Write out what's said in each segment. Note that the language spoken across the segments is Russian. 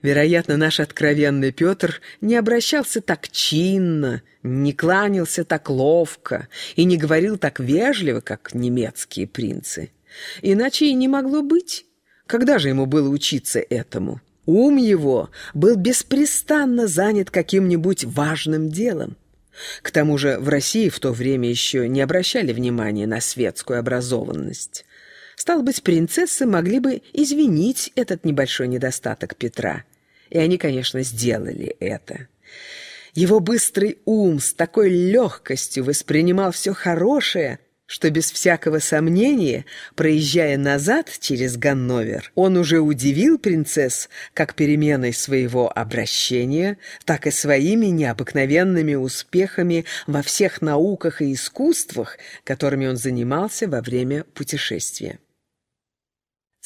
Вероятно, наш откровенный Петр не обращался так чинно, не кланялся так ловко и не говорил так вежливо, как немецкие принцы. Иначе и не могло быть. Когда же ему было учиться этому? Ум его был беспрестанно занят каким-нибудь важным делом. К тому же в России в то время еще не обращали внимания на светскую образованность. Стало быть, принцессы могли бы извинить этот небольшой недостаток Петра. И они, конечно, сделали это. Его быстрый ум с такой легкостью воспринимал все хорошее, что без всякого сомнения, проезжая назад через Ганновер, он уже удивил принцесс как переменой своего обращения, так и своими необыкновенными успехами во всех науках и искусствах, которыми он занимался во время путешествия.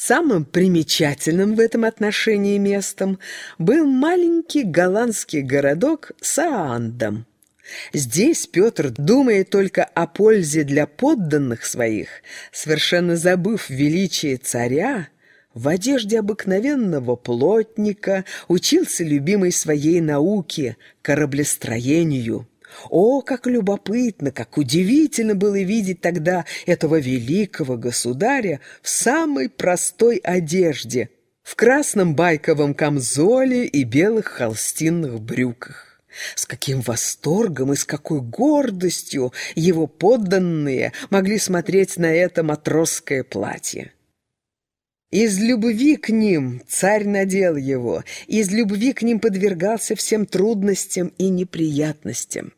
Самым примечательным в этом отношении местом был маленький голландский городок Саандам. Здесь Петр, думая только о пользе для подданных своих, совершенно забыв величие царя, в одежде обыкновенного плотника учился любимой своей науке – кораблестроению – о, как любопытно, как удивительно было видеть тогда этого великого государя в самой простой одежде, в красном байковом камзоле и белых холстинных брюках. С каким восторгом и с какой гордостью его подданные могли смотреть на это матросское платье. Из любви к ним царь надел его, из любви к ним подвергался всем трудностям и неприятностям.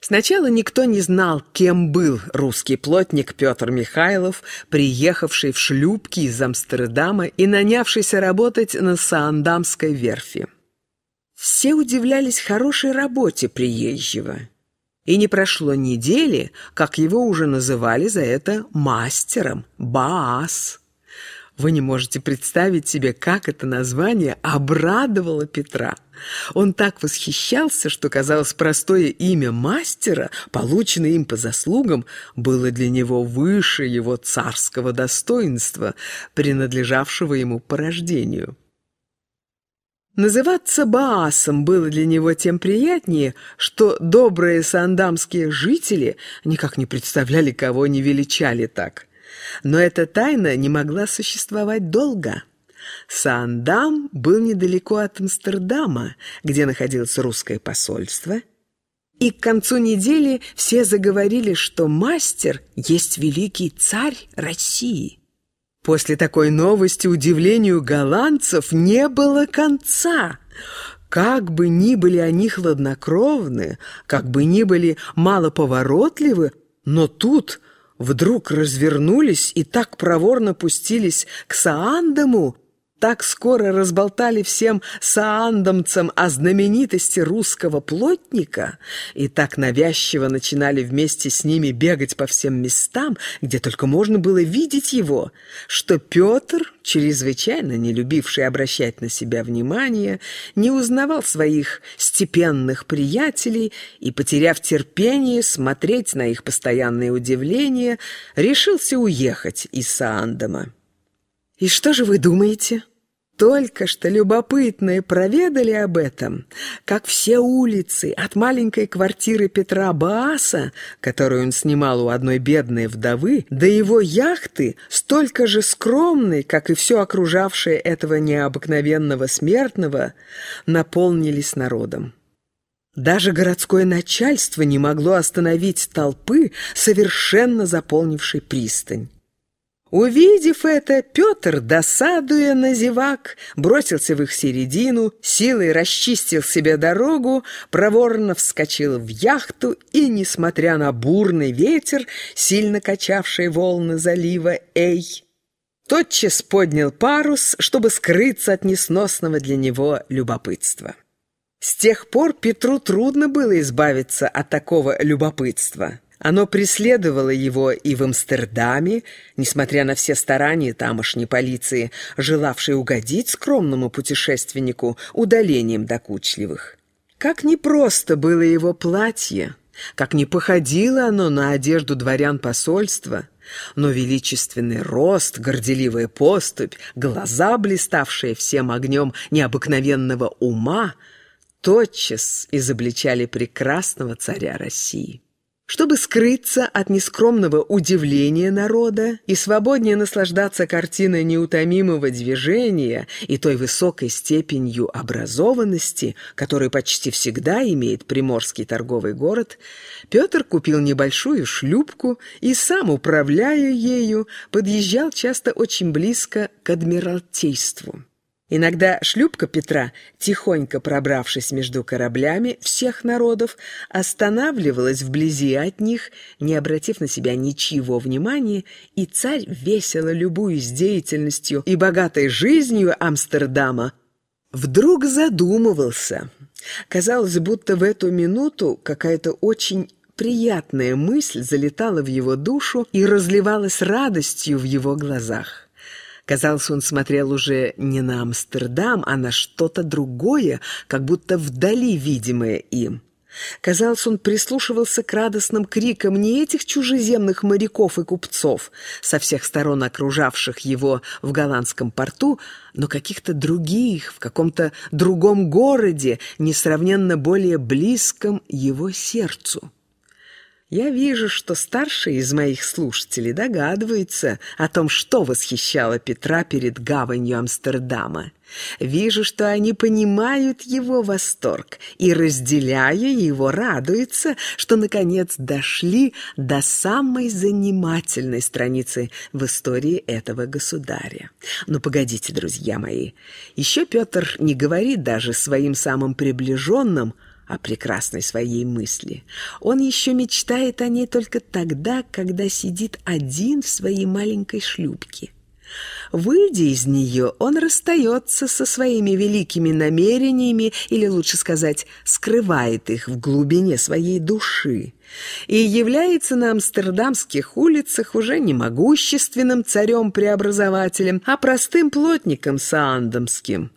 Сначала никто не знал, кем был русский плотник Петр Михайлов, приехавший в шлюпки из Амстердама и нанявшийся работать на Саандамской верфи. Все удивлялись хорошей работе приезжего. И не прошло недели, как его уже называли за это мастером, Баас. Вы не можете представить себе, как это название обрадовало Петра. Он так восхищался, что, казалось, простое имя мастера, полученное им по заслугам, было для него выше его царского достоинства, принадлежавшего ему по рождению. Называться Баасом было для него тем приятнее, что добрые сандамские жители никак не представляли, кого не величали так. Но эта тайна не могла существовать долго. Саандам был недалеко от Амстердама, где находилось русское посольство, и к концу недели все заговорили, что мастер есть великий царь России. После такой новости удивлению голландцев не было конца. Как бы ни были они хладнокровны, как бы ни были малоповоротливы, но тут вдруг развернулись и так проворно пустились к Саандаму, так скоро разболтали всем саандамцам о знаменитости русского плотника и так навязчиво начинали вместе с ними бегать по всем местам, где только можно было видеть его, что Петр, чрезвычайно не любивший обращать на себя внимание, не узнавал своих степенных приятелей и, потеряв терпение смотреть на их постоянное удивление, решился уехать из Саандама. «И что же вы думаете?» Только что любопытные проведали об этом, как все улицы, от маленькой квартиры Петра Бааса, которую он снимал у одной бедной вдовы, до его яхты, столько же скромной, как и все окружавшее этого необыкновенного смертного, наполнились народом. Даже городское начальство не могло остановить толпы, совершенно заполнившей пристань. Увидев это, Петр, досадуя на зевак, бросился в их середину, силой расчистил себе дорогу, проворно вскочил в яхту и, несмотря на бурный ветер, сильно качавший волны залива Эй, тотчас поднял парус, чтобы скрыться от несносного для него любопытства. С тех пор Петру трудно было избавиться от такого любопытства. Оно преследовало его и в Амстердаме, несмотря на все старания тамошней полиции, желавшей угодить скромному путешественнику удалением докучливых. Как непросто было его платье, как не походило оно на одежду дворян посольства, Но величественный рост, горделивая поступь, глаза, блиставшие всем огнем необыкновенного ума, тотчас изобличали прекрасного царя России. Чтобы скрыться от нескромного удивления народа и свободнее наслаждаться картиной неутомимого движения и той высокой степенью образованности, которую почти всегда имеет приморский торговый город, Петр купил небольшую шлюпку и сам, управляя ею, подъезжал часто очень близко к адмиралтейству. Иногда шлюпка Петра, тихонько пробравшись между кораблями всех народов, останавливалась вблизи от них, не обратив на себя ничего внимания, и царь, весело любуясь деятельностью и богатой жизнью Амстердама, вдруг задумывался. Казалось, будто в эту минуту какая-то очень приятная мысль залетала в его душу и разливалась радостью в его глазах. Казалось, он смотрел уже не на Амстердам, а на что-то другое, как будто вдали видимое им. Казалось, он прислушивался к радостным крикам не этих чужеземных моряков и купцов, со всех сторон окружавших его в голландском порту, но каких-то других, в каком-то другом городе, несравненно более близком его сердцу. Я вижу, что старший из моих слушателей догадывается о том, что восхищало Петра перед гаванью Амстердама. Вижу, что они понимают его восторг и, разделяя его, радуются, что, наконец, дошли до самой занимательной страницы в истории этого государя. Но погодите, друзья мои, еще Петр не говорит даже своим самым приближенным – о прекрасной своей мысли. Он еще мечтает о ней только тогда, когда сидит один в своей маленькой шлюпке. Выйдя из нее, он расстается со своими великими намерениями, или, лучше сказать, скрывает их в глубине своей души, и является на амстердамских улицах уже не могущественным царем-преобразователем, а простым плотником саандомским,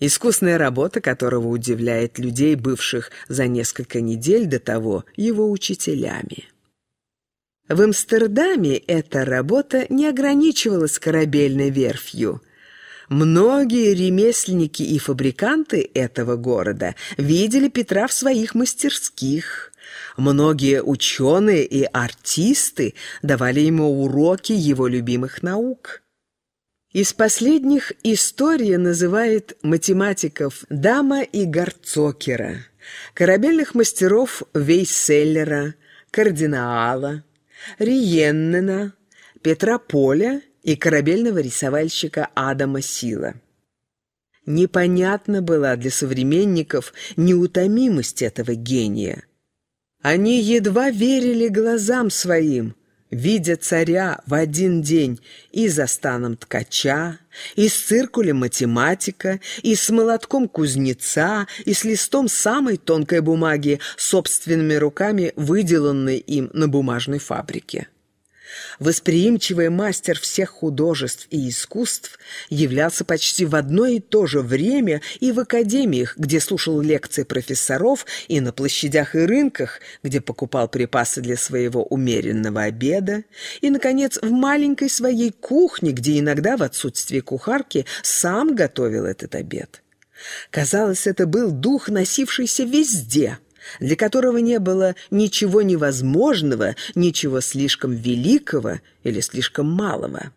искусная работа которого удивляет людей, бывших за несколько недель до того его учителями. В Амстердаме эта работа не ограничивалась корабельной верфью. Многие ремесленники и фабриканты этого города видели Петра в своих мастерских. Многие ученые и артисты давали ему уроки его любимых наук. Из последних история называет математиков Дама и Гарцокера, корабельных мастеров Вейселлера, Кардинаала, Риеннена, Петра Поля и корабельного рисовальщика Адама Сила. Непонятна была для современников неутомимость этого гения. Они едва верили глазам своим – видя царя в один день и за станом ткача, и с циркулем математика, и с молотком кузнеца, и с листом самой тонкой бумаги, собственными руками выделанной им на бумажной фабрике. Восприимчивый мастер всех художеств и искусств являлся почти в одно и то же время и в академиях, где слушал лекции профессоров, и на площадях и рынках, где покупал припасы для своего умеренного обеда, и, наконец, в маленькой своей кухне, где иногда в отсутствие кухарки сам готовил этот обед. Казалось, это был дух, носившийся везде – для которого не было ничего невозможного, ничего слишком великого или слишком малого.